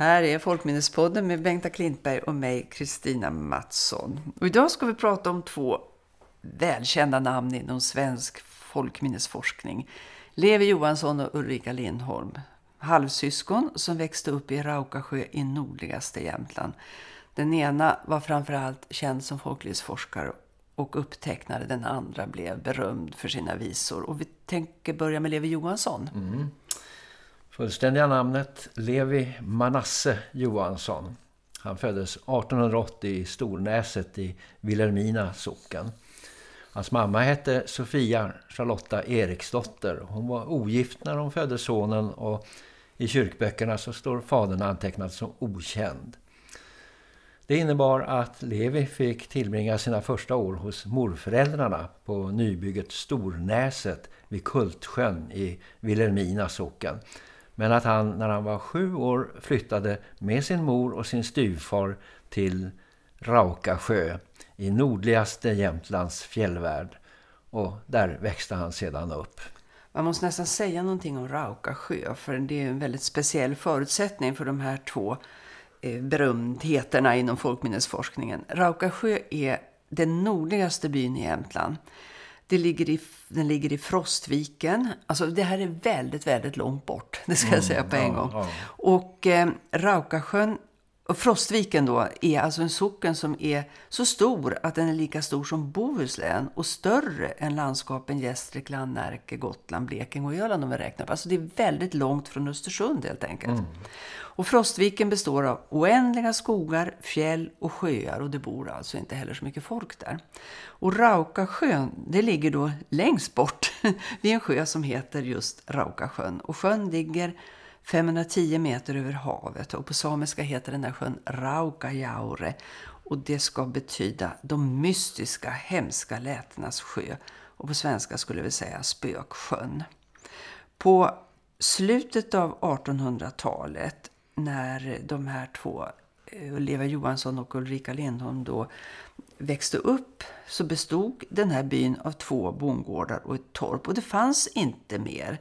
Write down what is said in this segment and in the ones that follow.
Här är Folkminnespodden med Bengta Klintberg och mig, Kristina Mattsson. Och idag ska vi prata om två välkända namn inom svensk folkminnesforskning. Levi Johansson och Ulrika Lindholm. Halvsyskon som växte upp i Raukasjö i nordligaste Jämtland. Den ena var framförallt känd som folklivsforskare och upptecknade. Den andra blev berömd för sina visor. Och vi tänker börja med Levi Johansson. Mm. Fullständiga namnet Levi Manasse Johansson. Han föddes 1880 i Stornäset i Vilhelmina socken. Hans mamma hette Sofia Charlotta Eriksdotter. Hon var ogift när hon födde sonen och i kyrkböckerna så står fadern antecknad som okänd. Det innebar att Levi fick tillbringa sina första år hos morföräldrarna på nybygget Stornäset vid Kultsjön i Vilhelmina socken. Men att han när han var sju år flyttade med sin mor och sin styvfar till Raukasjö i nordligaste Jämtlands fjällvärld. Och där växte han sedan upp. Man måste nästan säga någonting om Raukasjö för det är en väldigt speciell förutsättning för de här två eh, berömdheterna inom folkminnesforskningen. Raukasjö är den nordligaste byn i Jämtland. Det ligger i, den ligger i Frostviken. Alltså det här är väldigt, väldigt långt bort. Det ska mm, jag säga på en ja, gång. Ja. Och eh, Raukasjön och Frostviken då är alltså en socken som är så stor att den är lika stor som Bohuslän och större än landskapen Gästrikland, Närke, Gotland, Blekinge och Öland om vi räknar på. Alltså det är väldigt långt från Östersund helt enkelt. Mm. Och Frostviken består av oändliga skogar, fjäll och sjöar och det bor alltså inte heller så mycket folk där. Och Raukasjön, det ligger då längst bort vid en sjö som heter just Raukasjön. Och sjön ligger 510 meter över havet och på samiska heter den här sjön Raukajaure och det ska betyda de mystiska, hemska lätenas sjö och på svenska skulle vi säga spöksjön. På slutet av 1800-talet när de här två, eh, Leva Johansson och Ulrika Lindholm då växte upp så bestod den här byn av två bondgårdar och ett torp och det fanns inte mer.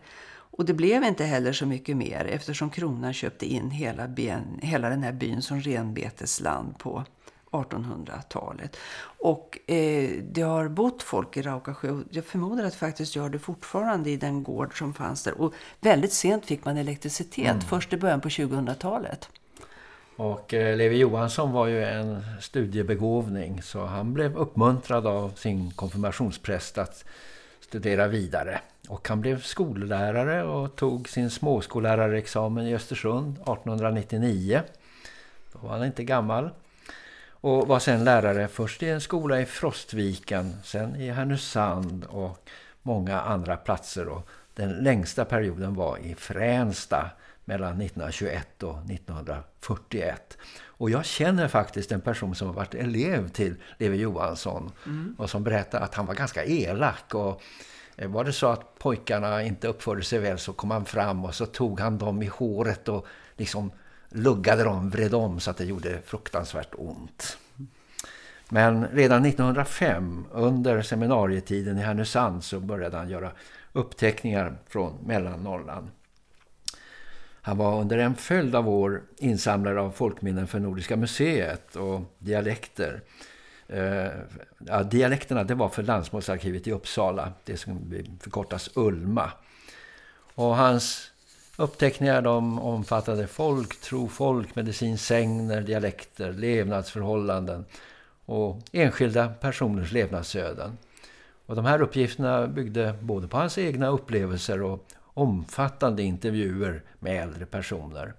Och det blev inte heller så mycket mer eftersom kronan köpte in hela, ben, hela den här byn som renbetesland på 1800-talet. Och eh, det har bott folk i Raukasjö och jag förmodar att faktiskt gör det fortfarande i den gård som fanns där. Och väldigt sent fick man elektricitet, mm. först i början på 2000-talet. Och eh, Levi Johansson var ju en studiebegåvning så han blev uppmuntrad av sin konfirmationspräst att studera vidare. Och han blev skollärare och tog sin småskollärarexamen i Östersund 1899. Då var han inte gammal. Och var sen lärare först i en skola i Frostviken, sen i Härnösand och många andra platser. Och den längsta perioden var i Fränsta mellan 1921 och 1941. Och jag känner faktiskt en person som har varit elev till Levi Johansson mm. och som berättade att han var ganska elak och Eh, var det så att pojkarna inte uppförde sig väl så kom han fram och så tog han dem i håret och liksom luggade dem, vred om så att det gjorde fruktansvärt ont. Men redan 1905 under seminarietiden i Härnösand så började han göra uppteckningar från Mellannorrland. Han var under en följd av år insamlare av folkminnen för Nordiska museet och dialekter- Eh, ja, dialekterna det var för landsmålsarkivet i Uppsala, det som förkortas Ulma. Och hans uppteckningar de omfattade folk, tro, folk, medicin, sängner, dialekter, levnadsförhållanden och enskilda personers levnadsöden. Och de här uppgifterna byggde både på hans egna upplevelser och omfattande intervjuer med äldre personer.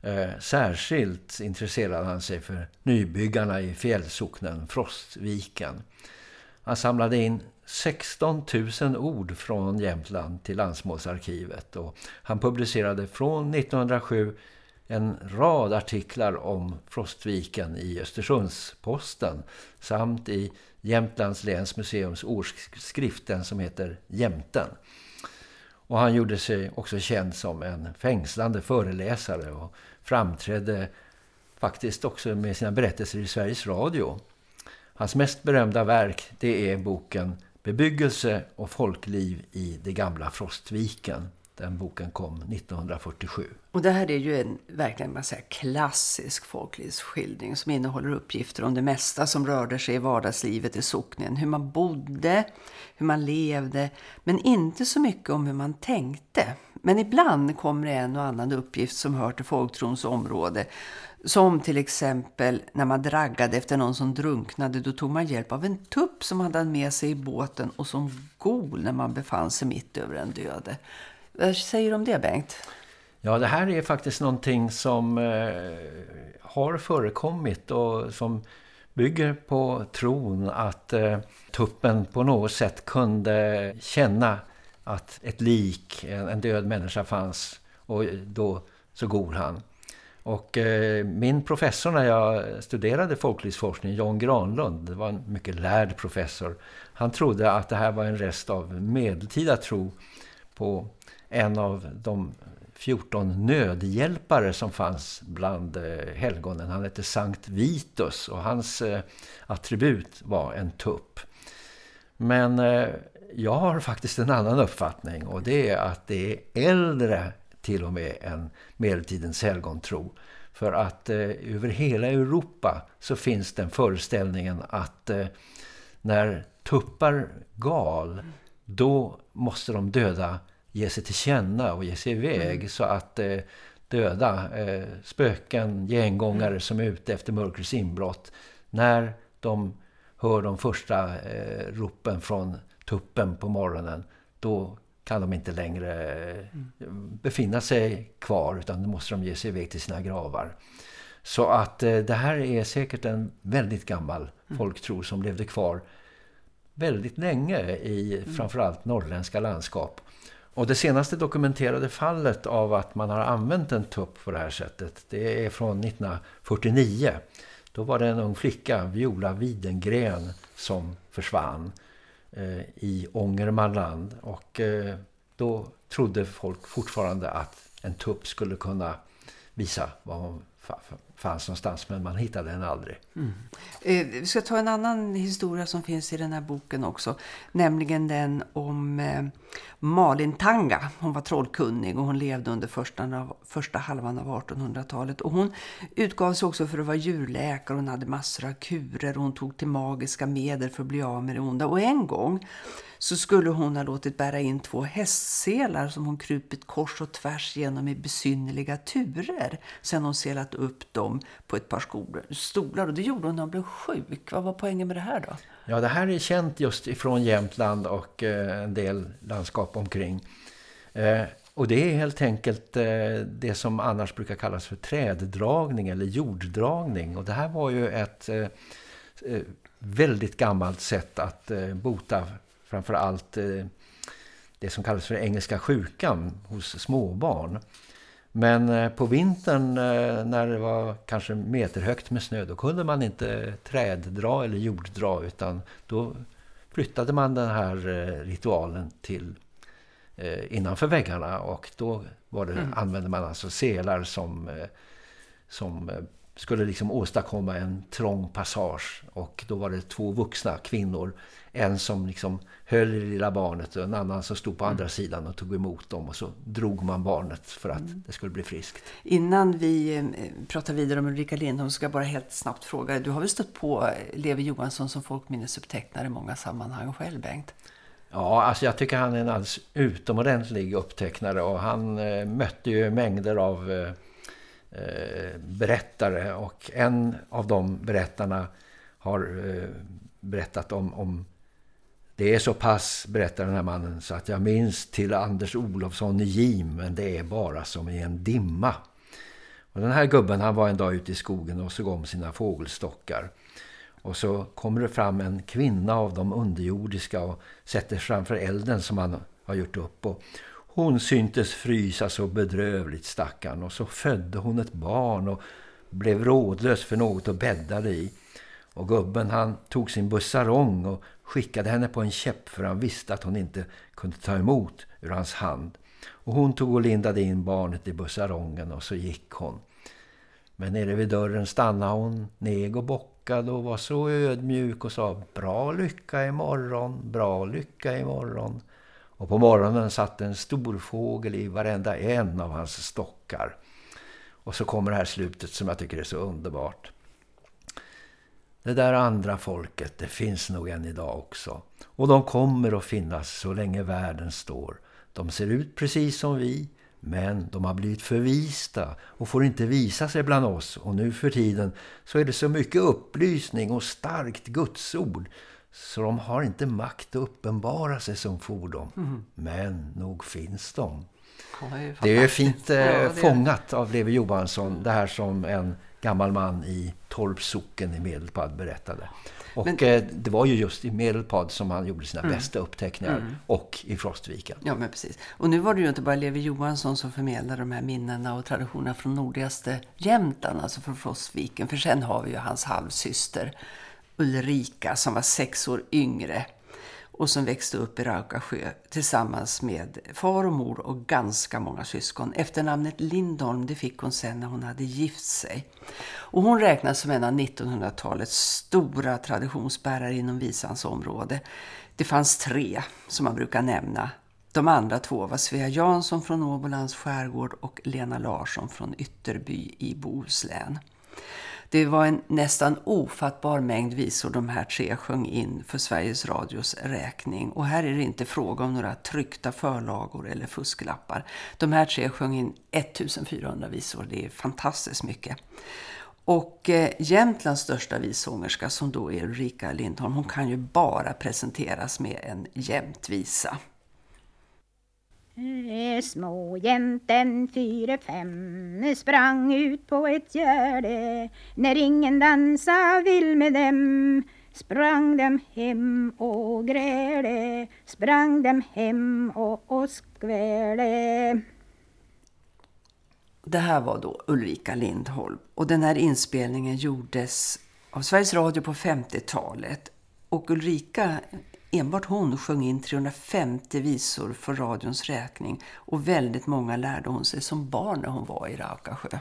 Eh, särskilt intresserade han sig för nybyggarna i fjällsocknen Frostviken. Han samlade in 16 000 ord från Jämtland till Landsmålsarkivet och han publicerade från 1907 en rad artiklar om Frostviken i Östersundsposten samt i Jämtlands länsmuseums årsskriften som heter Jämten. Och han gjorde sig också känd som en fängslande föreläsare och framträdde faktiskt också med sina berättelser i Sveriges Radio. Hans mest berömda verk det är boken Bebyggelse och folkliv i det gamla Frostviken den boken kom 1947. Och det här är ju en verkligen man säger, klassisk folklivsskildring som innehåller uppgifter om det mesta som rörde sig i vardagslivet i socknen. Hur man bodde, hur man levde, men inte så mycket om hur man tänkte. Men ibland kommer det en och annan uppgift som hör till folktrons område. Som till exempel när man draggade efter någon som drunknade, då tog man hjälp av en tupp som hade med sig i båten och som gol när man befann sig mitt över en döde. Vad säger du om det Bengt? Ja, det här är faktiskt någonting som eh, har förekommit och som bygger på tron att eh, tuppen på något sätt kunde känna att ett lik, en, en död människa fanns och då så gol han. Och eh, min professor när jag studerade folklivsforskning, Jan Granlund, var en mycket lärd professor. Han trodde att det här var en rest av medeltida tro på en av de 14 nödhjälpare som fanns bland eh, helgonen. Han hette Sankt Vitus och hans eh, attribut var en tupp. Men eh, jag har faktiskt en annan uppfattning och det är att det är äldre till och med än medeltidens helgontro. För att eh, över hela Europa så finns den föreställningen att eh, när tuppar gal, då måste de döda ge sig till känna och ge sig iväg mm. så att eh, döda eh, spöken, gängångare mm. som är ute efter mörkrets inbrott när de hör de första eh, ropen från tuppen på morgonen då kan de inte längre mm. befinna sig kvar utan då måste de ge sig iväg till sina gravar. Så att eh, det här är säkert en väldigt gammal mm. folktro som levde kvar väldigt länge i mm. framförallt norrländska landskap. Och det senaste dokumenterade fallet av att man har använt en tupp på det här sättet, det är från 1949. Då var det en ung flicka, Viola Widengren, som försvann eh, i Ångermanland. Och eh, då trodde folk fortfarande att en tupp skulle kunna visa vad hon fanns någonstans men man hittade den aldrig. Mm. Eh, vi ska ta en annan historia som finns i den här boken också. Nämligen den om eh, Malin Tanga. Hon var trollkunnig och hon levde under första, första halvan av 1800-talet. Och hon utgav sig också för att vara djurläkare. Hon hade massor av kurer och hon tog till magiska medel för att bli av med det onda. Och en gång så skulle hon ha låtit bära in två hästselar som hon krupit kors och tvärs genom i besynnerliga turer. Sen hon selat upp dem på ett par stolar. Och det gjorde hon när hon blev sjuk. Vad var poängen med det här då? Ja, det här är känt just ifrån Jämtland och eh, en del landskap omkring. Eh, och det är helt enkelt eh, det som annars brukar kallas för träddragning eller jorddragning. Och det här var ju ett eh, eh, väldigt gammalt sätt att eh, bota framförallt det som kallas för engelska sjukan hos småbarn. Men eh, på vintern eh, när det var kanske meterhögt med snö då kunde man inte träddra eller jorddra utan då flyttade man den här ritualen till innanför väggarna och då var det, mm. använde man alltså selar som, som skulle liksom åstadkomma en trång passage och då var det två vuxna kvinnor en som liksom höll det lilla barnet och en annan som stod på andra mm. sidan och tog emot dem och så drog man barnet för att mm. det skulle bli friskt. Innan vi eh, pratar vidare om Ulrika Lindholm ska jag bara helt snabbt fråga. Du har väl stött på Levi Johansson som folkminnesupptecknare i många sammanhang själv, Bengt? Ja, alltså jag tycker han är en alldeles utomordentlig upptecknare och han eh, mötte ju mängder av eh Eh, berättare och en av de berättarna har eh, berättat om, om det är så pass, berättar den här mannen, så att jag minns till Anders Olofsson i Jim, men det är bara som i en dimma. Och den här gubben han var en dag ute i skogen och såg om sina fågelstockar. Och så kommer det fram en kvinna av de underjordiska och sätter framför elden som han har gjort upp. Och hon syntes frysa så bedrövligt stackarn och så födde hon ett barn och blev rådlös för något att bädda i. Och gubben han tog sin bussarong och skickade henne på en käpp för han visste att hon inte kunde ta emot ur hans hand. Och hon tog och lindade in barnet i bussarongen och så gick hon. Men nere vid dörren stannade hon, neg och bockade och var så ödmjuk och sa Bra lycka imorgon, bra lycka imorgon. Och på morgonen satt en stor fågel i varenda en av hans stockar. Och så kommer det här slutet som jag tycker är så underbart. Det där andra folket, det finns nog än idag också. Och de kommer att finnas så länge världen står. De ser ut precis som vi, men de har blivit förvista och får inte visa sig bland oss. Och nu för tiden så är det så mycket upplysning och starkt gudsord så de har inte makt att uppenbara sig som fordon. Mm. Men nog finns de. Ja, det, är det är fint eh, ja, fångat av Levi Johansson. Det här som en gammal man i Torps socken i Medelpad berättade. Och Men, eh, det var ju just i Medelpad som han gjorde sina mm, bästa uppteckningar mm. och i Frostviken. Ja, men precis. Och nu var det ju inte bara Levi Johansson som förmedlade de här minnena och traditionerna från nordligaste Jämtland, alltså från Frostviken. För sen har vi ju hans halvsyster Ulrika som var sex år yngre och som växte upp i Raukasjö tillsammans med far och mor och ganska många syskon. Efternamnet Lindholm det fick hon sen när hon hade gift sig. Och hon räknas som en av 1900-talets stora traditionsbärare inom visans område. Det fanns tre som man brukar nämna. De andra två var Svea Jansson från Åbolands skärgård och Lena Larsson från Ytterby i Bohuslän. Det var en nästan ofattbar mängd visor de här tre sjöng in för Sveriges Radios räkning. Och här är det inte fråga om några tryckta förlagor eller fusklappar. De här tre sjöng in 1400 visor, det är fantastiskt mycket. Och eh, Jämtlands största vissångerska som då är Ulrika Lindholm, hon kan ju bara presenteras med en jämtvisa. Småjänten fyra fem sprang ut på ett gärde. När ingen dansa vill med dem sprang dem hem och grälde Sprang dem hem och, och skvälde Det här var då Ulrika Lindholm. Och den här inspelningen gjordes av Sveriges Radio på 50-talet och Ulrika Enbart hon sjöng in 350 visor för radions räkning och väldigt många lärde hon sig som barn när hon var i Raukasjö.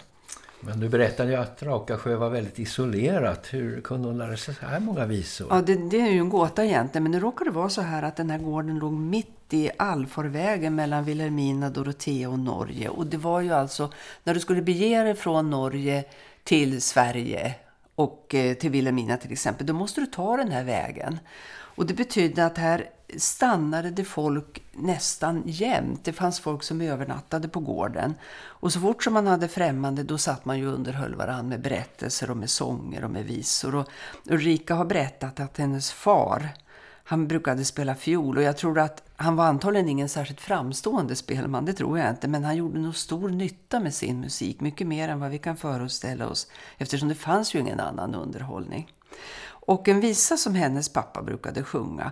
Men du berättade ju att Raukasjö var väldigt isolerat. Hur kunde hon lära sig så här många visor? Ja, det, det, är ju en gåta egentligen. Men det råkade vara så här att den här gården låg mitt i allfarvägen mellan Vilhelmina, Dorotea och Norge. Och det var ju alltså, när du skulle bege dig från Norge till Sverige och eh, till Vilhelmina till exempel, då måste du ta den här vägen. Och det betydde att här stannade det folk nästan jämt. Det fanns folk som övernattade på gården. Och så fort som man hade främmande då satt man ju underhöll varandra med berättelser och med sånger och med visor. Och Ulrika har berättat att hennes far, han brukade spela fiol och jag tror att han var antagligen ingen särskilt framstående spelman, det tror jag inte. Men han gjorde nog stor nytta med sin musik, mycket mer än vad vi kan föreställa oss. Eftersom det fanns ju ingen annan underhållning. Och en visa som hennes pappa brukade sjunga,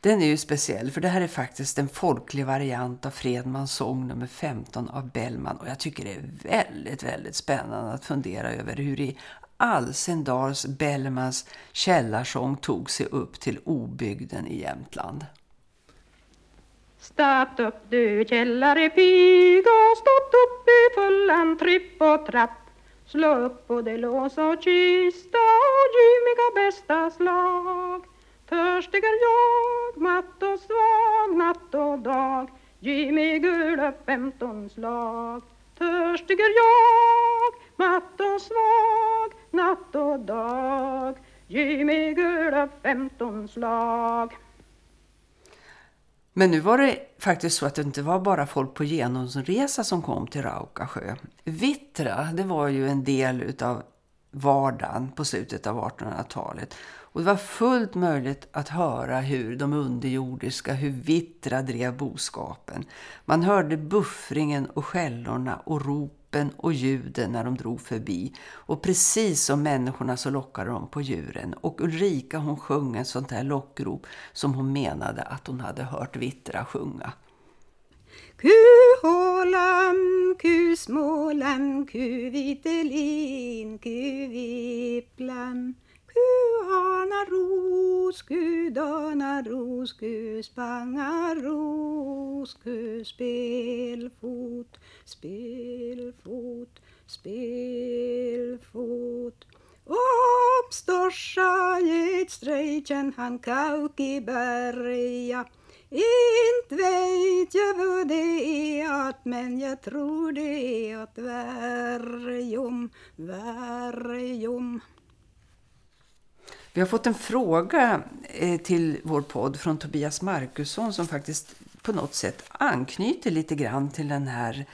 den är ju speciell för det här är faktiskt en folklig variant av Fredmans sång nummer 15 av Bellman. Och jag tycker det är väldigt, väldigt spännande att fundera över hur i Alsendals Bellmans källarsång tog sig upp till obygden i Jämtland. Statt upp du källare piga, stått upp i fullan tripp och trapp Slå upp både lås och kista och gymmiga bästa slag. Törstiger jag, matt och svag, natt och dag. Ge mig gula femton slag. törstiger jag, matt och svag, natt och dag. Ge mig gula femton slag. Men nu var det faktiskt så att det inte var bara folk på genomresa som kom till Raukasjö. Vittra, det var ju en del utav vardagen på slutet av 1800-talet. Och det var fullt möjligt att höra hur de underjordiska, hur Vittra drev boskapen. Man hörde buffringen och skällorna och rop ropen och ljuden när de drog förbi. Och precis som människorna så lockade de på djuren. Och Ulrika hon sjöng ett sånt här lockrop som hon menade att hon hade hört Vittra sjunga. Kuhålam, kusmålam, kuvitelin, kuviplam. Kuhana rosku, dana rosku, spanga rosku, spelfot, spelfot, spelfot. Uppstörsa ett strejken han kauki berja Inte vet jag vad det är att men jag tror det är att värjom, värjom. Vi har fått en fråga eh, till vår podd från Tobias Markusson som faktiskt på något sätt anknyter lite grann till den här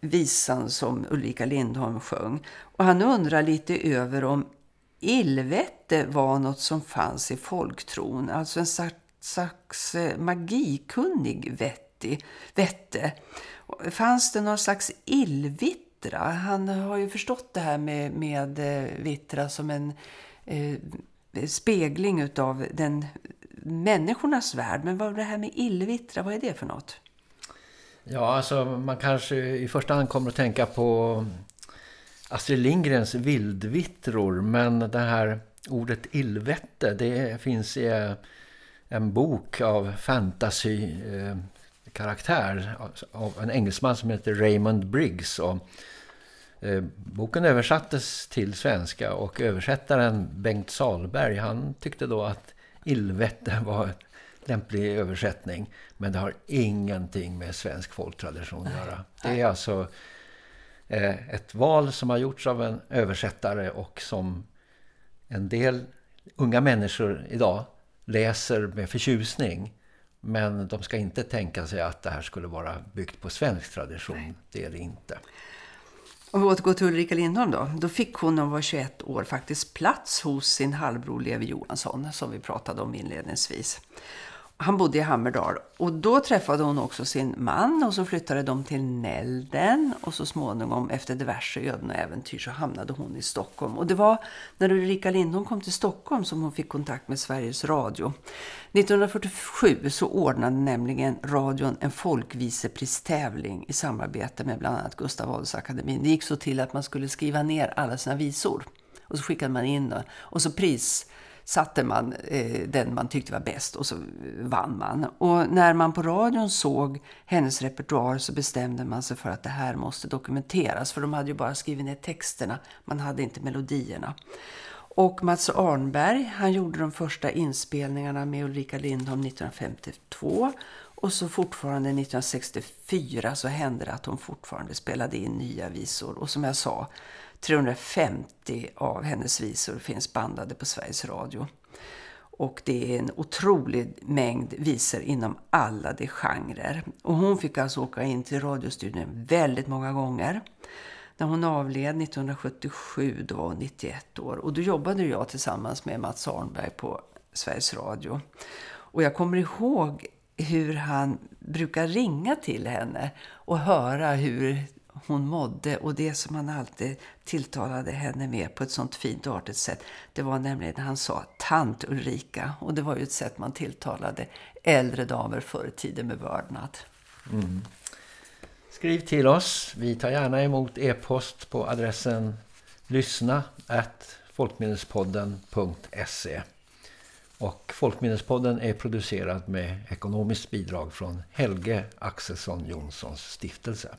visan som Ulrika Lindholm sjöng. Och han undrar lite över om illvete var något som fanns i folktron. Alltså en slags eh, magikunnig vetti, vette. Fanns det någon slags illvittra? Han har ju förstått det här med, med eh, vittra som en eh, spegling av den människornas värld. Men vad det här med illvittra, vad är det för något? Ja, alltså man kanske i första hand kommer att tänka på Astrid Lindgrens vildvittror. Men det här ordet illvette, det finns i en bok av fantasy karaktär av en engelsman som heter Raymond Briggs och boken översattes till svenska och översättaren Bengt Salberg han tyckte då att illvette var en lämplig översättning men det har ingenting med svensk folktradition att göra. Det är alltså eh, ett val som har gjorts av en översättare och som en del unga människor idag läser med förtjusning. Men de ska inte tänka sig att det här skulle vara byggt på svensk tradition. Det är det inte. Om vi återgår till Ulrika Lindholm då. Då fick hon när hon var 21 år faktiskt plats hos sin halvbror Levi Johansson som vi pratade om inledningsvis. Han bodde i Hammerdal och då träffade hon också sin man och så flyttade de till Nälden och så småningom efter diverse öden och äventyr så hamnade hon i Stockholm. Och det var när Ulrika Lindholm kom till Stockholm som hon fick kontakt med Sveriges Radio. 1947 så ordnade nämligen radion en folkvisepristävling i samarbete med bland annat Gustav Adolfs akademin. Det gick så till att man skulle skriva ner alla sina visor och så skickade man in och så pris satte man eh, den man tyckte var bäst och så vann man. Och när man på radion såg hennes repertoar så bestämde man sig för att det här måste dokumenteras. För de hade ju bara skrivit ner texterna, man hade inte melodierna. Och Mats Arnberg, han gjorde de första inspelningarna med Ulrika Lindholm 1952. Och så fortfarande 1964 så hände det att hon fortfarande spelade in nya visor. Och som jag sa, 350 av hennes visor finns bandade på Sveriges Radio. Och det är en otrolig mängd visor inom alla de genrer. Och hon fick alltså åka in till radiostudion väldigt många gånger. När hon avled 1977, då var hon 91 år. Och då jobbade jag tillsammans med Mats Arnberg på Sveriges Radio. Och jag kommer ihåg hur han brukar ringa till henne och höra hur hon mådde och det som han alltid tilltalade henne med på ett sånt fint och artigt sätt det var nämligen när han sa tant Ulrika och det var ju ett sätt man tilltalade äldre damer förr i tiden med vördnad. Mm. Skriv till oss. Vi tar gärna emot e-post på adressen lyssna at folkminnespodden.se och Folkminnespodden är producerad med ekonomiskt bidrag från Helge Axelsson Jonssons stiftelse.